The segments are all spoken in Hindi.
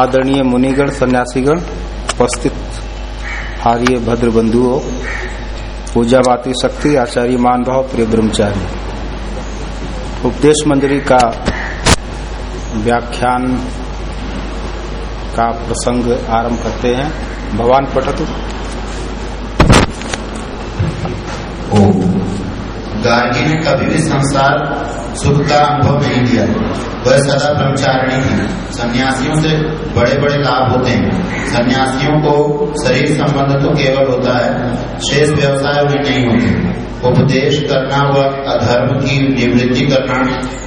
आदरणीय मुनिगण, सन्यासीगण, उपस्थित आर्य भद्र बंधुओं पूजा बाती शक्ति, आचार्य मान भाव प्रिय ब्रह्मचारी। उपदेश मंजरी का व्याख्यान का प्रसंग आरंभ करते हैं। भगवान पठतु। गार्गी ने कभी भी संसार सुख का अनुभव नहीं लिया। वह सदा ब्रह्मचारिणी थी। सन्यासियों से बड़े बड़े लाभ होते हैं। सन्यासियों को शरीर संबंध तो केवल होता है, शेष व्यवसाय उन्हें नहीं होते। उपदेश करना व अधर्म की निवृत्ति करना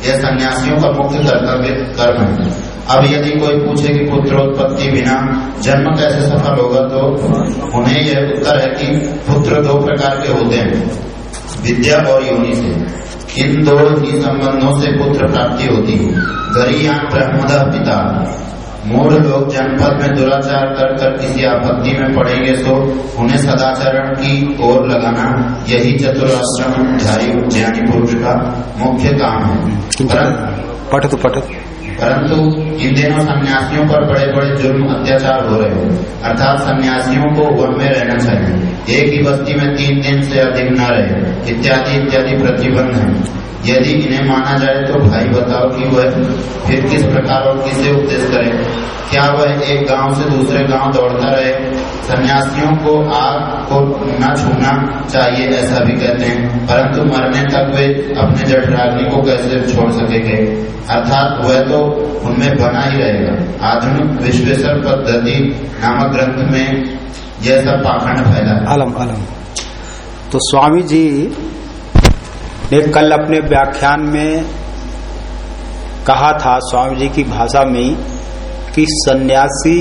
यह सन्यासियों का मुख्य कर्तव्य, कर्म है। अब यदि कोई पूछे कि पुत्रोत्पत्ति बिना जन्म कैसे सफल होगा तो उन्हें यह उत्तर है कि पुत्र दो प्रकार के होते हैं। विद्या और योनि से। इन दो ही संबंधों से पुत्र प्राप्ति होती है। गरीयान ब्रह्मद पिता। मूल लोग जनपद में दुराचार कर कर किसी आपत्ति में पड़ेंगे तो उन्हें सदाचरण की ओर लगाना यही चतुराश्रम ज्ञानी पुरुष का मुख्य काम है। पठतु पठतु। परंतु इन दिनों सन्यासियों पर बड़े बड़े जुर्म, अत्याचार हो रहे हैं। अर्थात सन्यासियों को वन में रहना चाहिए। एक ही बस्ती में तीन दिन से अधिक न रहे। इत्यादि इत्यादि प्रतिबंध है। यदि इन्हें माना जाए तो भाई बताओ कि वह फिर किस प्रकार और किसे उपदेश करे? क्या वह एक गाँव से दूसरे गाँव दौड़ता रहे? सन्यासियों को आग को न छूना चाहिए, ऐसा भी कहते हैं। परंतु मरने तक वे अपने जठराग्नि को कैसे छोड़ सकेंगे? अर्थात वह तो उनमें बना ही रहेगा। आधुनिक विश्वेश्वर पद्धति नामक ग्रंथ में यह सब पाखंड फैला अलम अलम। तो स्वामी जी ने कल अपने व्याख्यान में कहा था स्वामी जी की भाषा में कि सन्यासी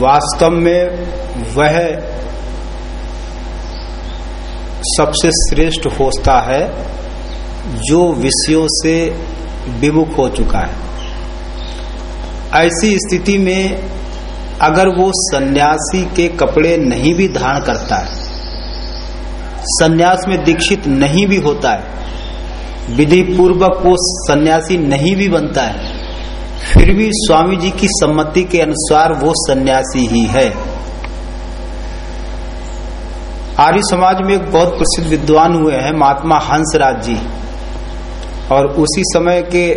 वास्तव में वह सबसे श्रेष्ठ होता है जो विषयों से विमुख हो चुका है। ऐसी स्थिति में अगर वो सन्यासी के कपड़े नहीं भी धारण करता है, सन्यास में दीक्षित नहीं भी होता है विधि पूर्वक वो सन्यासी नहीं भी बनता है, फिर भी स्वामी जी की सम्मति के अनुसार वो सन्यासी ही है। आर्य समाज में एक बहुत प्रसिद्ध विद्वान हुए हैं महात्मा हंसराज जी। और उसी समय के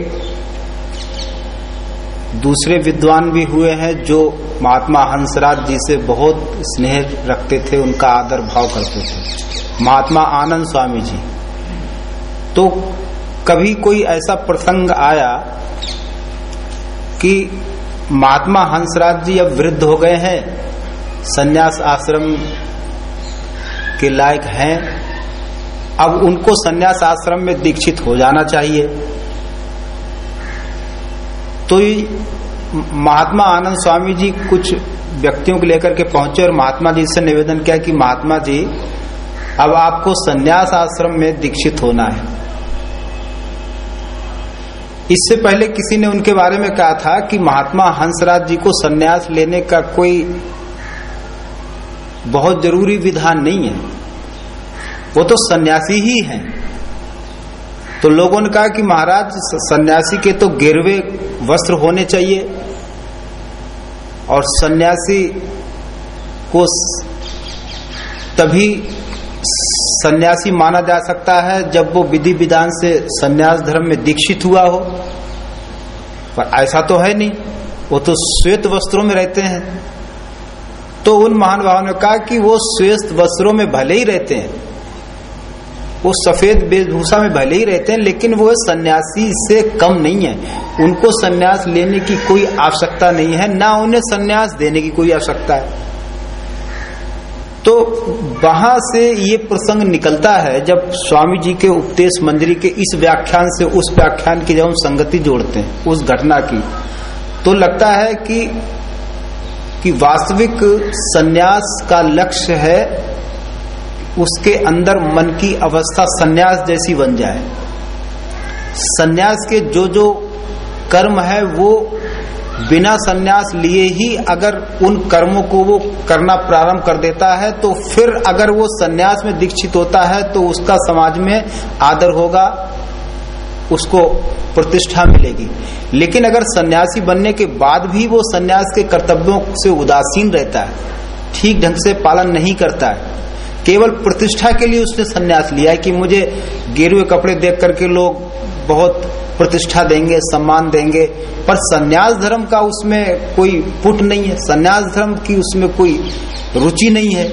दूसरे विद्वान भी हुए हैं जो महात्मा हंसराज जी से बहुत स्नेह रखते थे, उनका आदर भाव करते थे। महात्मा आनंद स्वामी जी। तो कभी कोई ऐसा प्रसंग आया कि महात्मा हंसराज जी अब वृद्ध हो गए हैं, सन्यास आश्रम के लायक हैं। अब उनको संन्यास आश्रम में दीक्षित हो जाना चाहिए। तो महात्मा आनंद स्वामी जी कुछ व्यक्तियों को लेकर के पहुँचे और महात्मा जी से निवेदन किया कि महात्मा जी, अब आपको संन्यास आश्रम में दीक्षित होना है। इससे पहले किसी ने उनके बारे में कहा था कि महात्मा हंसराज जी को सन्यास लेने का कोई बहुत ज़रूरी विधान नहीं है। वो तो सन्यासी ही हैं। तो लोगों ने कहा कि महाराज सन्यासी के तो गिरवे वस्त्र होने चाहिए। और सन्यासी को तभी सन्यासी माना जा सकता है जब वो विधि विधान से सन्यास धर्म में दीक्षित हुआ हो। पर ऐसा तो है नहीं। वो तो श्वेत वस्त्रों में रहते हैं। तो उन महान भावों ने कहा कि वो श्वेत वस्त्रों में भले ही रहते हैं। वो सफ़ेद वेशभूषा में भले ही रहते हैं, लेकिन वो सन्यासी से कम नहीं है। उनको सन्यास लेने की कोई आवश्यकता नहीं है, ना उन्हें सन्यास देने की कोई आवश्यकता है। तो वहाँ से ये प्रसंग निकलता है, जब स्वामी जी के उपदेश मंजरी के इस व्याख्यान से उस व्याख्यान की जब हम संगति जोड़ते हैं, उस घटना की तो लगता है कि कि वास्तविक सन्यास का लक्ष्य है, उसके अंदर मन की अवस्था सन्यास जैसी बन जाए। सन्यास के जो जो कर्म है, वो बिना सन्यास लिए ही अगर उन कर्मों को वो करना प्रारंभ कर देता है तो फिर अगर वो सन्यास में दीक्षित होता है तो उसका समाज में आदर होगा। उसको प्रतिष्ठा मिलेगी। लेकिन अगर सन्यासी बनने के बाद भी वो सन्यास के कर्तव्यों से उदासीन रहता है, ठीक ढंग से पालन नहीं करता है, केवल प्रतिष्ठा के लिए उसने सन्यास लिया है कि मुझे गेरुए कपड़े देख करके लोग बहुत प्रतिष्ठा देंगे, सम्मान देंगे, पर सन्यास धर्म का उसमें कोई पुट नहीं है। सन्यास धर्म की उसमें कोई रुचि नहीं है।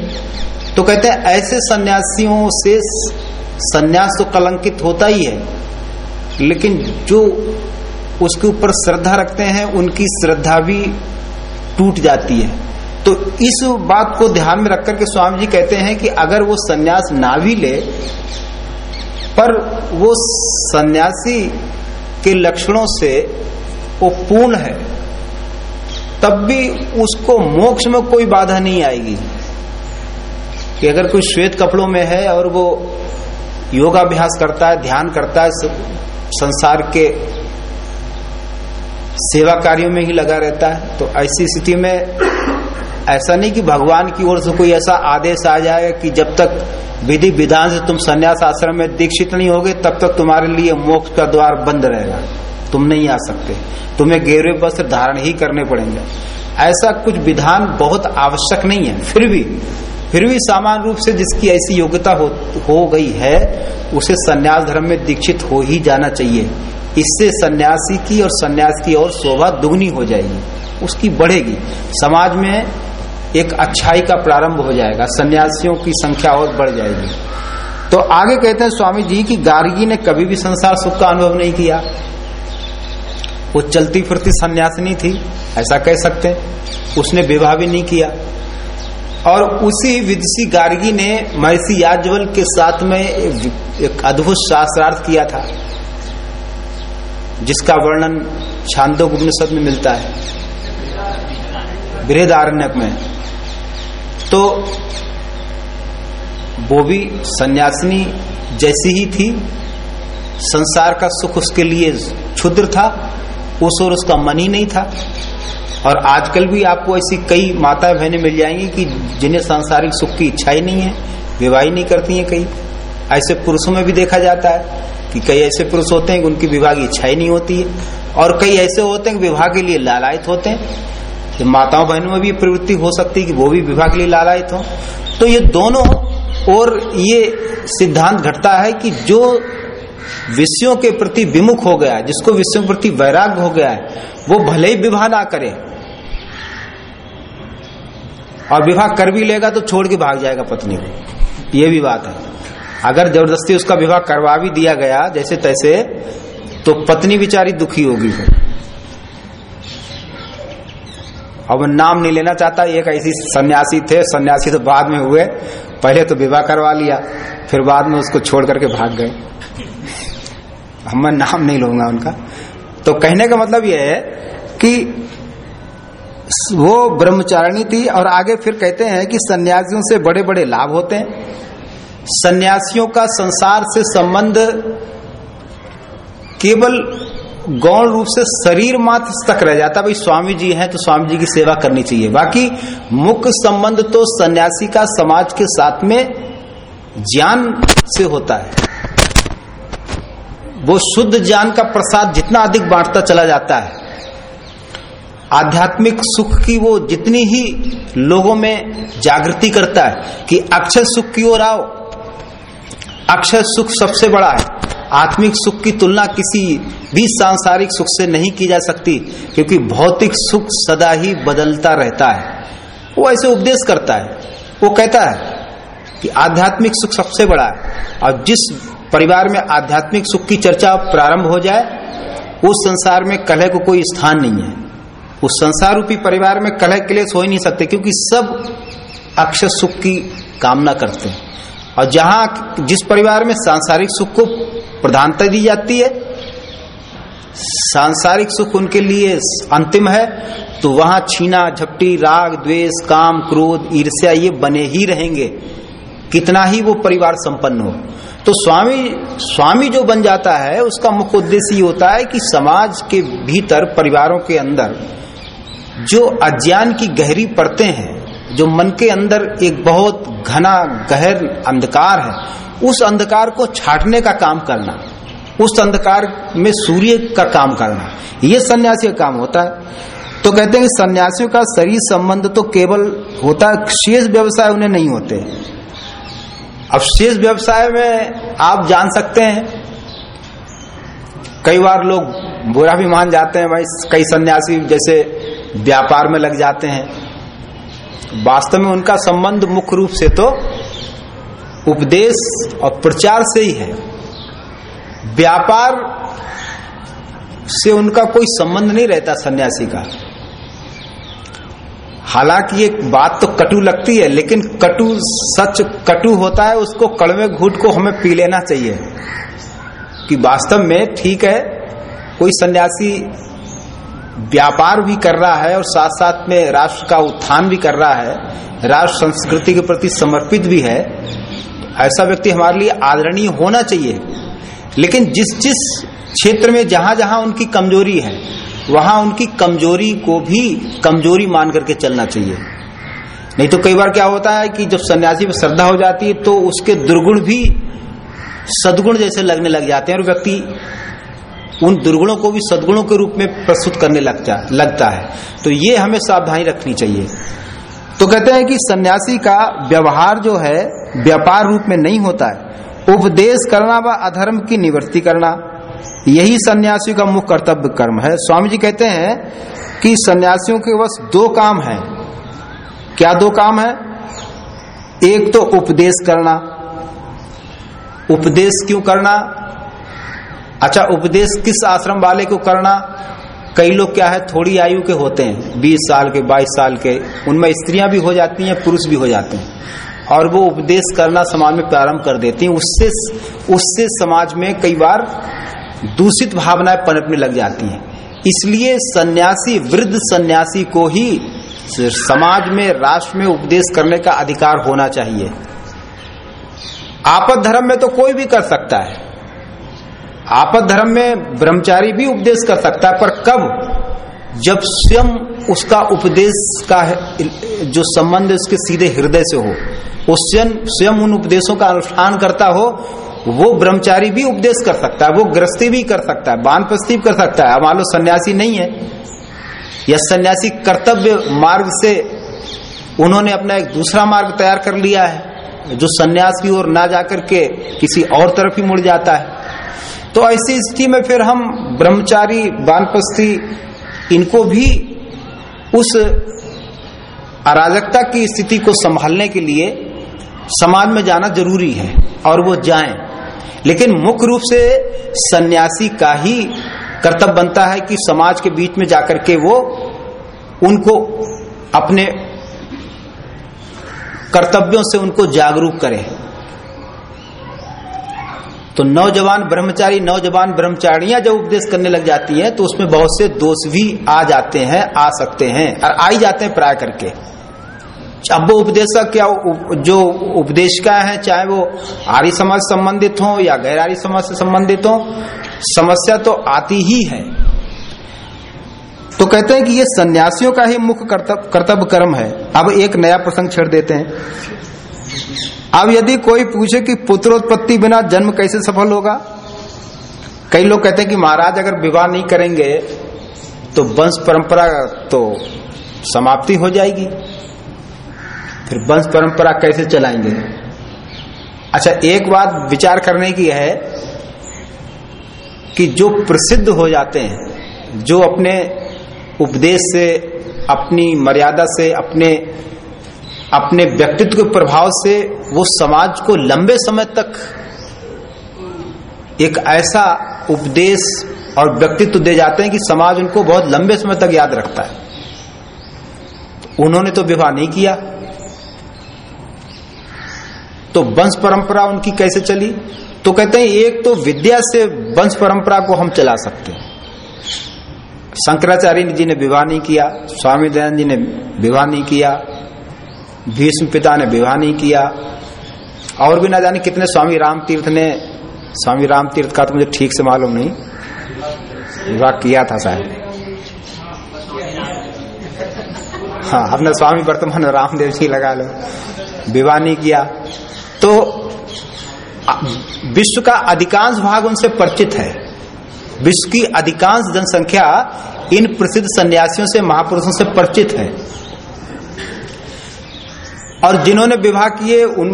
तो कहते हैं, ऐसे सन्यासियों से सन्यास तो कलंकित होता ही है। लेकिन जो उसके ऊपर श्रद्धा रखते हैं, उनकी श्रद्धा भी टूट जाती है। तो इस बात को ध्यान में रखकर के स्वामी जी कहते हैं कि अगर वो सन्यास ना भी ले, पर वो सन्यासी के लक्षणों से वो पूर्ण है, तब भी उसको मोक्ष में कोई बाधा नहीं आएगी। कि अगर कोई श्वेत कपड़ों में है और वो योगाभ्यास करता है, ध्यान करता है संसार के सेवा कार्यों में ही लगा रहता है। तो ऐसी स्थिति में ऐसा नहीं कि भगवान की ओर से कोई ऐसा आदेश आ जाए कि जब तक विधि विधान से तुम संन्यास आश्रम में दीक्षित नहीं होगे, तब तक तुम्हारे लिए मोक्ष का द्वार बंद रहेगा। तुम नहीं आ सकते। तुम्हें गेरे वस्त्र धारण ही करने पड़ेंगे। ऐसा कुछ विधान बहुत आवश्यक नहीं है। फिर भी फिर भी सामान्य रूप से जिसकी ऐसी योग्यता हो, हो गई है उसे संन्यास धर्म में दीक्षित हो ही जाना चाहिए। इससे सन्यासी की और सन्यास की और शोभा दुगनी हो जाएगी उसकी बढ़ेगी। समाज में एक अच्छाई का प्रारंभ हो जाएगा सन्यासियों की संख्या और बढ़ जाएगी। तो आगे कहते हैं स्वामी जी की गार्गी ने कभी भी संसार सुख का अनुभव नहीं किया। वो चलती फिरती सन्यासिनी थी ऐसा कह सकते हैं। उसने विवाह भी नहीं किया। और उसी विदुषी गार्गी ने महर्षि याजवल के साथ में एक अद्भुत शास्त्रार्थ किया था, जिसका वर्णन छांदो उपनिषद में मिलता है, बृहदारण्यक में। तो वो भी सन्यासिनी जैसी ही थी, संसार का सुख उसके लिए क्षुद्र था, उस और उसका मन ही नहीं था। और आजकल भी आपको ऐसी कई माता बहनें मिल जाएँगी कि जिन्हें सांसारिक सुख की इच्छा ही नहीं है, विवाह ही नहीं करती हैं कई ऐसे पुरुषों में भी देखा जाता है कि कई ऐसे पुरुष होते हैं कि उनकी विवाह की इच्छा ही नहीं होती है, और कई ऐसे होते हैं कि विवाह के लिए लालायित होते हैं। तो माताओं बहनों में भी प्रवृत्ति हो सकती है कि वो भी विवाह के लिए लालायित हो। तो ये दोनों, और ये सिद्धांत घटता है कि जो विषयों के प्रति विमुख हो गया, जिसको विषयों के प्रति वैराग्य हो गया है, वो भले ही विवाह ना करे और विवाह कर भी लेगा तो छोड़ के भाग जाएगा पत्नी को। ये भी बात है। अगर ज़बरदस्ती उसका विवाह करवा भी दिया गया, जैसे तैसे तो पत्नी बिचारी दुखी होगी फिर। अब नाम नहीं लेना चाहता, एक ऐसी सन्यासी थे, सन्यासी तो बाद में हुए, पहले तो विवाह करवा लिया, फिर बाद में उसको छोड़ करके भाग गए। हम मैं नाम नहीं लूँगा उनका। तो कहने का मतलब यह है कि वो ब्रह्मचारिणी थी और आगे फिर कहते हैं कि सन्यासियों से बड़े बड़े लाभ होते हैं। सन्यासियों का संसार से संबंध केवल गौण रूप से शरीर मात्र तक रह जाता। है भाई स्वामी जी हैं तो स्वामी जी की सेवा करनी चाहिए। बाकी मुख्य संबंध तो सन्यासी का समाज के साथ में ज्ञान से होता है। वो शुद्ध ज्ञान का प्रसाद जितना अधिक बांटता चला जाता है। आध्यात्मिक सुख की वो जितनी ही लोगों में जागृति करता है कि अक्षय सुख की ओर आओ। अक्षय सुख सबसे बड़ा है। आत्मिक सुख की तुलना किसी भी सांसारिक सुख से नहीं की जा सकती, क्योंकि भौतिक सुख सदा ही बदलता रहता है। वो ऐसे उपदेश करता है। वो कहता है कि आध्यात्मिक सुख सबसे बड़ा है। और जिस परिवार में आध्यात्मिक सुख की चर्चा प्रारंभ हो जाए, उस संसार में कलह को कोई स्थान नहीं है। उस संसार रूपी परिवार में कलह क्लेश हो ही नहीं सकते, क्योंकि सब अक्षर सुख की कामना करते हैं। और जहाँ जिस परिवार में सांसारिक सुख को प्रधानता दी जाती है, सांसारिक सुख उनके लिए अंतिम है तो वहाँ छीना, झपटी, राग, द्वेष, काम, क्रोध, ईर्ष्या, ये बने ही रहेंगे। कितना ही वो परिवार संपन्न हो। तो स्वामी स्वामी जो बन जाता है, उसका मुख्य उद्देश्य ये होता है कि समाज के भीतर, परिवारों के अंदर जो अज्ञान की गहरी परतें हैं, जो मन के अंदर एक बहुत घना, गहर अंधकार है, उस अंधकार को छाटने का काम करना, उस अंधकार में सूर्य का काम करना, ये सन्यासी का काम होता है। तो कहते हैं कि सन्यासियों का शरीर संबंध तो केवल होता है, शेष व्यवसाय उन्हें नहीं होते। अब शेष व्यवसाय में आप जान सकते हैं, कई बार लोग बुरा भी मान जाते हैं, भाई, कई सन्यासी जैसे व्यापार में लग जाते हैं। वास्तव में उनका संबंध मुख्य रूप से तो उपदेश और प्रचार से ही है। व्यापार से उनका कोई संबंध नहीं रहता सन्यासी का। हालाँकि ये बात तो कटु लगती है, लेकिन कटु, सच कटु होता है, उसको कड़वे घूट को हमें पी लेना चाहिए। कि वास्तव में ठीक है, कोई सन्यासी व्यापार भी कर रहा है और साथ साथ में राष्ट्र का उत्थान भी कर रहा है, राष्ट्र संस्कृति के प्रति समर्पित भी है, ऐसा व्यक्ति हमारे लिए आदरणीय होना चाहिए। लेकिन जिस जिस क्षेत्र में जहाँ जहाँ उनकी कमज़ोरी है, वहाँ उनकी कमज़ोरी को भी कमज़ोरी मान करके चलना चाहिए। नहीं तो कई बार क्या होता है कि जब सन्यासी में श्रद्धा हो जाती है तो उसके दुर्गुण भी सदगुण जैसे लगने लग जाते हैं और व्यक्ति उन दुर्गुणों को भी सदगुणों के रूप में प्रस्तुत करने लगता लगता है। तो ये हमें सावधानी रखनी चाहिए। तो कहते हैं कि सन्यासी का व्यवहार जो है, व्यापार रूप में नहीं होता है। उपदेश करना व अधर्म की निवृत्ति करना, यही सन्यासी का मुख्य कर्तव्य कर्म है। स्वामी जी कहते हैं कि सन्यासियों के बस दो काम है। क्या दो काम है? एक तो उपदेश करना। उपदेश क्यों करना? अच्छा उपदेश किस आश्रम वाले को करना? कई लोग क्या है, थोड़ी आयु के होते हैं 20 साल के 22 साल के, उनमें स्त्रियाँ भी हो जाती हैं, पुरुष भी हो जाते हैं। और वो उपदेश करना समाज में प्रारंभ कर देती हैं। उससे उससे समाज में कई बार दूषित भावनाएँ पनपने लग जाती हैं। इसलिए सन्यासी, वृद्ध सन्यासी को ही समाज में, राष्ट्र में उपदेश करने का अधिकार होना चाहिए। आपद धर्म में तो कोई भी कर सकता है। आपद धर्म में ब्रह्मचारी भी उपदेश कर सकता है, पर कब? जब स्वयं उसका उपदेश का जो संबंध उसके सीधे हृदय से हो, वो स्वयं स्वयं उन उपदेशों का अनुष्ठान करता हो, वो ब्रह्मचारी भी उपदेश कर सकता है, वो ग्रस्ती भी कर सकता है बानपस्ती भी कर सकता है। मान लो सन्यासी नहीं है, या सन्यासी कर्तव्य मार्ग से उन्होंने अपना एक दूसरा मार्ग तैयार कर लिया है, जो सन्यास की ओर ना जाकर के किसी और तरफ़ ही मुड़ जाता है तो ऐसी स्थिति में फिर हम ब्रह्मचारी बानपस्ती इनको भी उस अराजकता की स्थिति को संभालने के लिए समाज में जाना ज़रूरी है और वो जाएँ। लेकिन मुख्य रूप से सन्यासी का ही कर्तव्य बनता है कि समाज के बीच में जाकर के वो उनको अपने कर्तव्यों से उनको जागरूक करे। तो नौजवान ब्रह्मचारी, नौजवान ब्रह्मचारियाँ जब उपदेश करने लग जाती है तो उसमें बहुत से दोष भी आ जाते हैं, आ सकते हैं और आ ही जाते हैं प्राय करके। अब वो उपदेशक क्या जो उपदेशिका है, चाहे वो आर्य समाज संबंधित हो या गैर आर्य समाज से संबंधित हो, समस्या तो आती ही है। तो कहते हैं कि ये सन्यासियों का ही मुख्य कर्तव्य कर्म है। अब एक नया प्रसंग छेड़ देते हैं। अब यदि कोई पूछे कि पुत्रोत्पत्ति बिना जन्म कैसे सफल होगा? कई लोग कहते हैं कि महाराज, अगर विवाह नहीं करेंगे तो वंश परंपरा तो समाप्ति हो जाएगी। फिर वंश परंपरा कैसे चलाएँगे? अच्छा एक बात विचार करने की है कि जो प्रसिद्ध हो जाते हैं, जो अपने उपदेश से, अपनी मर्यादा से, अपने अपने व्यक्तित्व के प्रभाव से वो समाज को लंबे समय तक एक ऐसा उपदेश और व्यक्तित्व दे जाते हैं कि समाज उनको बहुत लंबे समय तक याद रखता है। उन्होंने तो विवाह नहीं किया। तो वंश परंपरा उनकी कैसे चली? तो कहते हैं, एक तो विद्या से वंश परंपरा को हम चला सकते हैं। शंकराचार्य जी ने विवाह नहीं किया, स्वामी दयानंद जी ने विवाह नहीं किया भीष्म पिता ने विवाह नहीं किया। और भी ना जाने कितने स्वामी राम तीर्थ ने, स्वामी राम तीर्थ का तो मुझे ठीक से मालूम नहीं। विवाह किया था शायद। हाँ अपने स्वामी वर्तमान रामदेव जी लगा लो। विवाह नहीं किया। तो विश्व का अधिकांश भाग उनसे परिचित है। विश्व की अधिकांश जनसंख्या इन प्रसिद्ध सन्यासियों से, महापुरुषों से परिचित है। और जिन्होंने विवाह किए उन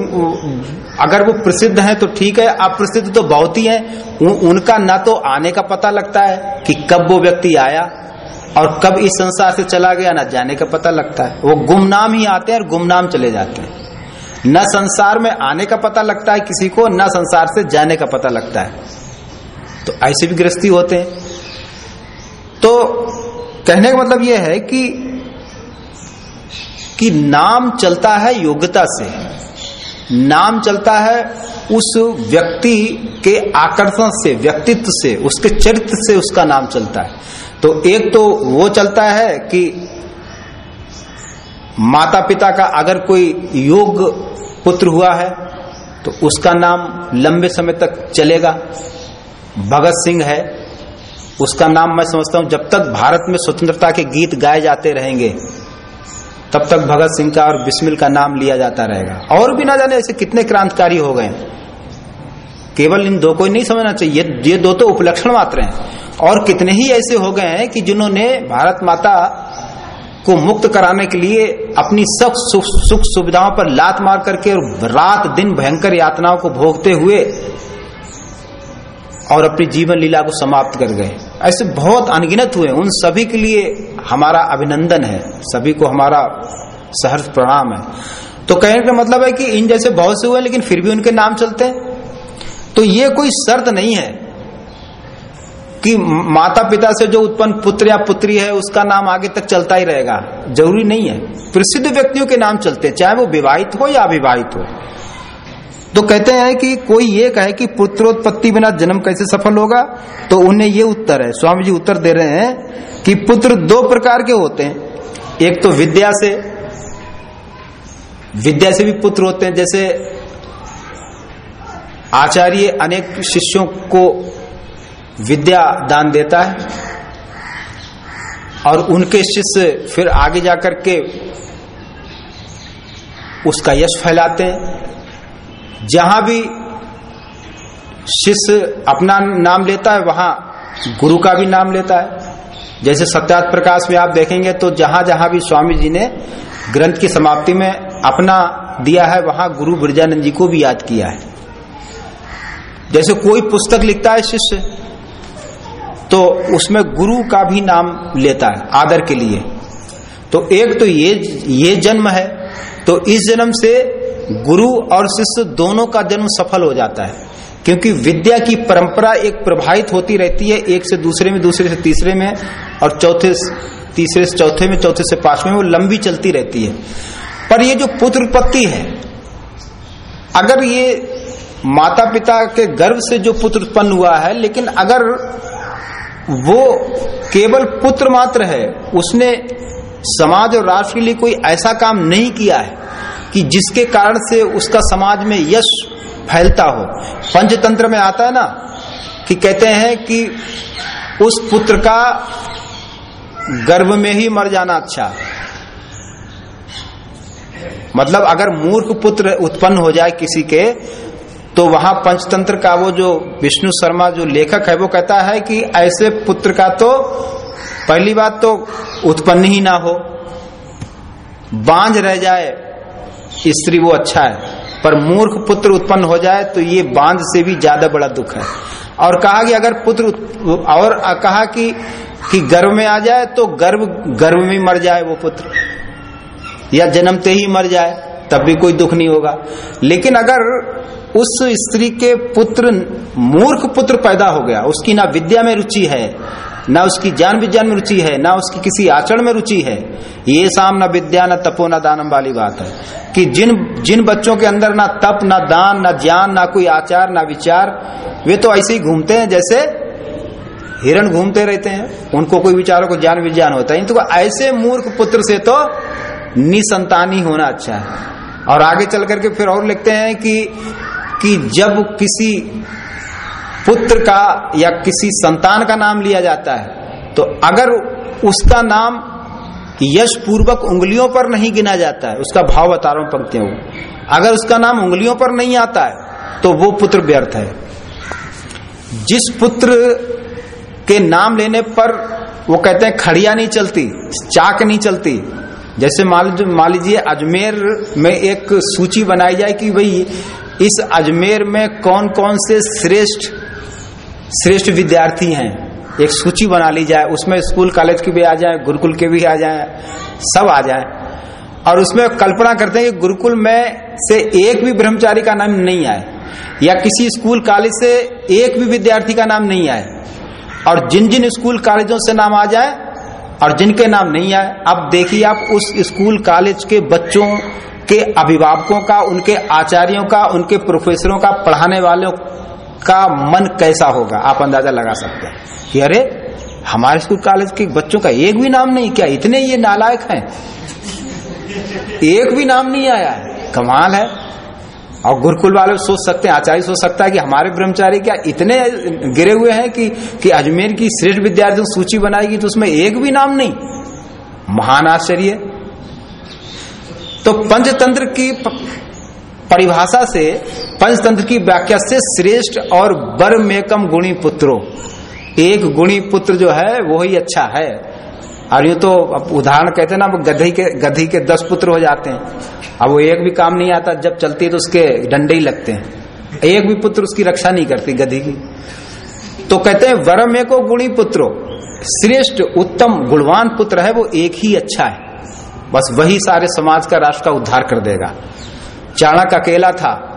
अगर वो प्रसिद्ध हैं तो ठीक है अप्रसिद्ध तो बहुत ही हैं। उ, उनका ना तो आने का पता लगता है कि कब वो व्यक्ति आया और कब इस संसार से चला गया ना जाने का पता लगता है। वो गुमनाम ही आते हैं और गुमनाम चले जाते हैं। न संसार में आने का पता लगता है किसी को न संसार से जाने का पता लगता है। तो ऐसे भी गृहस्थी होते हैं। तो कहने का मतलब यह है कि कि नाम चलता है योग्यता से। नाम चलता है उस व्यक्ति के आकर्षण से, व्यक्तित्व से, उसके चरित्र से उसका नाम चलता है। तो एक तो वो चलता है कि माता पिता का अगर कोई योग पुत्र हुआ है तो उसका नाम लंबे समय तक चलेगा। भगत सिंह है, उसका नाम मैं समझता हूँ, जब तक भारत में स्वतंत्रता के गीत गाए जाते रहेंगे तब तक भगत सिंह का और बिस्मिल का नाम लिया जाता रहेगा। और भी ना जाने ऐसे कितने क्रांतिकारी हो गए केवल इन दो को ही नहीं समझना चाहिए ये दो तो उपलक्षण मात्र हैं। और कितने ही ऐसे हो गए हैं कि जिन्होंने भारत माता को मुक्त कराने के लिए अपनी सब सुख सुख सुविधाओं पर लात मार करके और रात दिन भयंकर यातनाओं को भोगते हुए और अपनी जीवन लीला को समाप्त कर गए। ऐसे बहुत अनगिनत हुए। उन सभी के लिए हमारा अभिनंदन है। सभी को हमारा सहर्ष प्रणाम है। तो कहने का मतलब है कि इन जैसे बहुत से हुए, लेकिन फिर भी उनके नाम चलते हैं। तो ये कोई शर्त नहीं है कि माता पिता से जो उत्पन्न पुत्र या पुत्री है, उसका नाम आगे तक चलता ही रहेगा। ज़रूरी नहीं है। प्रसिद्ध व्यक्तियों के नाम चलते चाहे वो विवाहित हो या अविवाहित हो। तो कहते हैं कि कोई ये कहे कि पुत्रोत्पत्ति बिना जन्म कैसे सफल होगा? तो उन्हें ये उत्तर है। स्वामी जी उत्तर दे रहे हैं कि पुत्र दो प्रकार के होते हैं। एक तो विद्या से विद्या से भी पुत्र होते हैं। जैसे आचार्य अनेक शिष्यों को विद्या दान देता है और उनके शिष्य फिर आगे जाकर के उसका यश फैलाते हैं। जहाँ भी शिष्य अपना नाम लेता है, वहाँ गुरु का भी नाम लेता है। जैसे सत्यात प्रकाश में आप देखेंगे तो जहाँ जहाँ भी स्वामी जी ने ग्रंथ की समाप्ति में अपना दिया है, वहाँ गुरु ब्रजानंद जी को भी याद किया है। जैसे कोई पुस्तक लिखता है शिष्य तो उसमें गुरु का भी नाम लेता है, आदर के लिए। तो एक तो ये ये जन्म है तो इस जन्म से गुरु और शिष्य दोनों का जन्म सफल हो जाता है, क्योंकि विद्या की परंपरा एक प्रभावित होती रहती है, एक से दूसरे में, दूसरे से तीसरे में, और चौथे तीसरे से चौथे में, चौथे से पाँचवें में, वो लंबी चलती रहती है। पर ये जो पुत्र उत्पत्ति है, अगर ये माता पिता के गर्भ से जो पुत्र उत्पन्न हुआ है, लेकिन अगर वो केवल पुत्र मात्र है, उसने समाज और राष्ट्र के लिए कोई ऐसा काम नहीं किया है कि जिसके कारण से उसका समाज में यश फैलता हो। पंचतंत्र में आता है ना, कि कहते हैं कि उस पुत्र का गर्भ में ही मर जाना अच्छा। मतलब अगर मूर्ख पुत्र उत्पन्न हो जाए किसी के तो वहाँ पंचतंत्र का वो जो विष्णु शर्मा जो लेखक है, वो कहता है कि ऐसे पुत्र का तो पहली बात तो उत्पन्न ही ना हो। बांझ रह जाए स्त्री वो अच्छा है, पर मूर्ख पुत्र उत्पन्न हो जाए तो ये बाँध से भी ज़्यादा बड़ा दुख है। और कहा कि अगर पुत्र और कहा कि कि गर्भ में आ जाए तो गर्भ गर्भ में मर जाए वो पुत्र। या जन्मते ही मर जाए, तब भी कोई दुख नहीं होगा। लेकिन अगर उस स्त्री के पुत्र, मूर्ख पुत्र पैदा हो गया, उसकी ना विद्या में रुचि है ना उसकी ज्ञान विज्ञान में रुचि है, ना उसकी किसी आचरण में रुचि है। ये शाम न विद्या, न तपो, न दानम वाली बात है कि जिन जिन बच्चों के अंदर ना तप, ना दान, ना ज्ञान, ना कोई आचार, ना विचार, वे तो ऐसे ही घूमते हैं जैसे हिरण घूमते रहते हैं। उनको कोई विचारों को ज्ञान, विज्ञान होता है। तो ऐसे मूर्ख पुत्र से तो निसंतानी होना अच्छा है। और आगे चल करके फिर और लिखते हैं कि कि जब किसी पुत्र का या किसी संतान का नाम लिया जाता है तो अगर उसका नाम यश पूर्वक उंगलियों पर नहीं गिना जाता है, उसका भाव बता रहा हूँ पंक्तियों अगर उसका नाम उंगलियों पर नहीं आता है तो वो पुत्र व्यर्थ है। जिस पुत्र के नाम लेने पर वो कहते हैं खड़िया नहीं चलती, चाक नहीं चलती, जैसे मान लीजिए अजमेर में एक सूची बनाई जाए कि भाई इस अजमेर में कौन कौन से श्रेष्ठ श्रेष्ठ विद्यार्थी हैं। एक सूची बना ली जाए, उसमें स्कूल, कॉलेज के भी आ जाए, गुरुकुल के भी आ जाए, सब आ जाए। और उसमें कल्पना करते हैं कि गुरुकुल में से एक भी ब्रह्मचारी का नाम नहीं आए, या किसी स्कूल, कॉलेज से एक भी विद्यार्थी का नाम नहीं आए। और जिन जिन स्कूल, कॉलेजों से नाम आ जाए और जिनके नाम नहीं आए, अब देखिए आप उस स्कूल, कॉलेज के बच्चों के अभिभावकों का, उनके आचार्यों का, उनके प्रोफेसरों का, पढ़ाने वालों का मन कैसा होगा? आप अंदाज़ा लगा सकते हैं। कि अरे, हमारे स्कूल कॉलेज के बच्चों का एक भी नाम नहीं, क्या इतने ये नालायक हैं? एक भी नाम नहीं आया है। कमाल है। और गुरुकुल वाले सोच सकते हैं, आचार्य सोच सकता है कि हमारे ब्रह्मचारी क्या इतने गिरे हुए हैं कि कि अजमेर की श्रेष्ठ विद्यार्थियों सूची बनाएगी तो उसमें एक भी नाम नहीं? महान आश्चर्य। तो पंचतंत्र की परिभाषा से पंचतंत्र की व्याख्या से श्रेष्ठ और बर मेकम गुणी पुत्रो। एक गुणी पुत्र जो है वो ही अच्छा है। और ये तो उदाहरण कहते हैं ना गधी के गधी के दस पुत्र हो जाते हैं। अब वो एक भी काम नहीं आता, जब चलती है तो उसके डंडे ही लगते हैं। एक भी पुत्र उसकी रक्षा नहीं करती गधी की। तो कहते हैं वरम एको गुणी पुत्रो, श्रेष्ठ, उत्तम, गुणवान पुत्र है, वो एक ही अच्छा है। बस वही सारे समाज का राष्ट्र का उद्धार कर देगा। चाणक अकेला था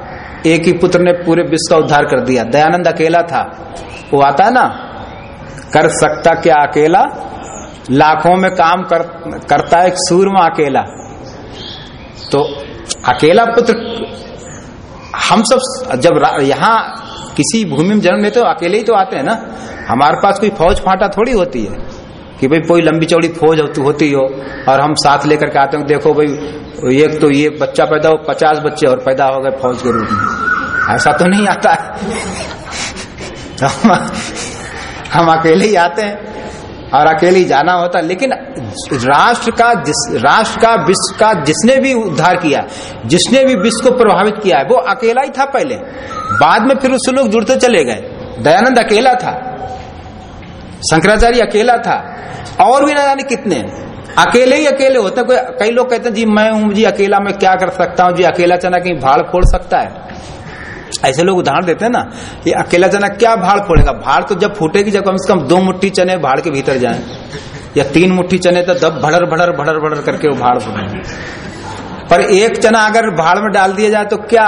एक ही पुत्र ने पूरे विश्व का उद्धार कर दिया। दयानंद अकेला था। वो आता ना कर सकता क्या अकेला? लाखों में काम कर, करता है सूरमा अकेला। तो अकेला पुत्र हम सब जब यहाँ किसी भूमि में जन्म लेते हो अकेले ही तो आते हैं ना। हमारे पास कोई फौज फाटा थोड़ी होती है। कि भाई कोई लंबी चौड़ी फौज होती हो और हम साथ लेकर के आते हो देखो भाई एक तो ये बच्चा पैदा हो पचास बच्चे और पैदा हो गए फौज के रूप में। ऐसा तो नहीं आता। हम, हम अकेले ही आते हैं और अकेले ही जाना होता लेकिन राष्ट्र का जिस राष्ट्र का विश्व का जिसने भी उद्धार किया जिसने भी विश्व को प्रभावित किया है वो अकेला ही था पहले। बाद में फिर उससे लोग जुड़ते चले गए। दयानंद अकेला था। शंकराचार्य अकेला था। और भी ना जाने कितने अकेले ही अकेले होते हैं। कोई लोग कहते हैं, जी, मैं हूँ, जी, अकेला मैं क्या कर सकता हूँ? जी, अकेला चना कहीं भाड़ फोड़ सकता है? ऐसे लोग उदाहरण देते हैं ना, ये अकेला चना क्या भाड़ फोड़ेगा? भाड़ तो जब फूटेगी, जब कम से कम दो मुट्ठी चने भाड़ के भीतर जाए, या तीन मुट्ठी चने तो दब भड़र भड़र भड़र भड़र करके वो भाड़ फोड़ेंगे पर एक चना अगर भाड़ में डाल दिया जाए तो क्या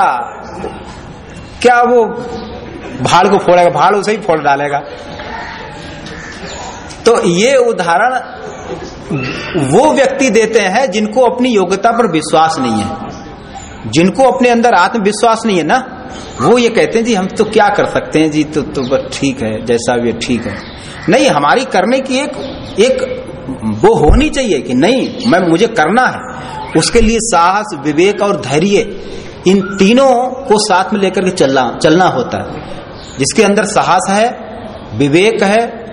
क्या वो भाड़ को फोड़ेगा? भाड़ उसे ही फोड़ डालेगा। तो ये उदाहरण वो व्यक्ति देते हैं जिनको अपनी योग्यता पर विश्वास नहीं है। जिनको अपने अंदर आत्मविश्वास नहीं है ना, वो ये कहते हैं, जी, हम तो क्या कर सकते हैं? जी तो तो बस ठीक है, जैसा भी ठीक है। नहीं, हमारी करने की एक एक वो होनी चाहिए कि नहीं, मैं, मुझे करना है। उसके लिए साहस, विवेक और धैर्य, इन तीनों को साथ में लेकर के चलना चलना होता है। जिसके अंदर साहस है, विवेक है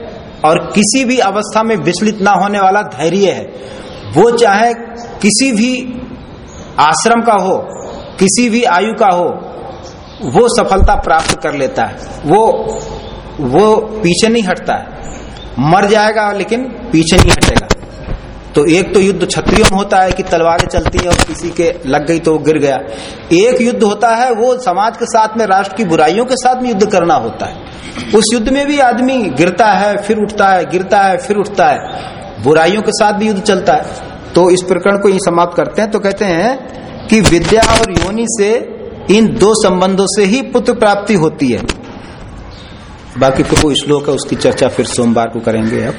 और किसी भी अवस्था में विचलित ना होने वाला धैर्य है। वो चाहे किसी भी आश्रम का हो, किसी भी आयु का हो, वो सफलता प्राप्त कर लेता है। वो वो पीछे नहीं हटता है। मर जाएगा लेकिन पीछे नहीं हटेगा। तो एक तो युद्ध क्षत्रियों में होता है कि तलवारें चलती है और किसी के लग गई तो वो गिर गया। एक युद्ध होता है, वो समाज के साथ में, राष्ट्र की बुराइयों के साथ में युद्ध करना होता है। उस युद्ध में भी आदमी गिरता है, फिर उठता है, गिरता है, फिर उठता है। बुराइयों के साथ भी युद्ध चलता है। तो इस प्रकरण को ही समाप्त करते हैं। तो कहते हैं कि विद्या और योनि से इन दो संबंधों से ही पुत्र प्राप्ति होती है। बाकी तो कोई श्लोक है, उसकी चर्चा फिर सोमवार को करेंगे अब।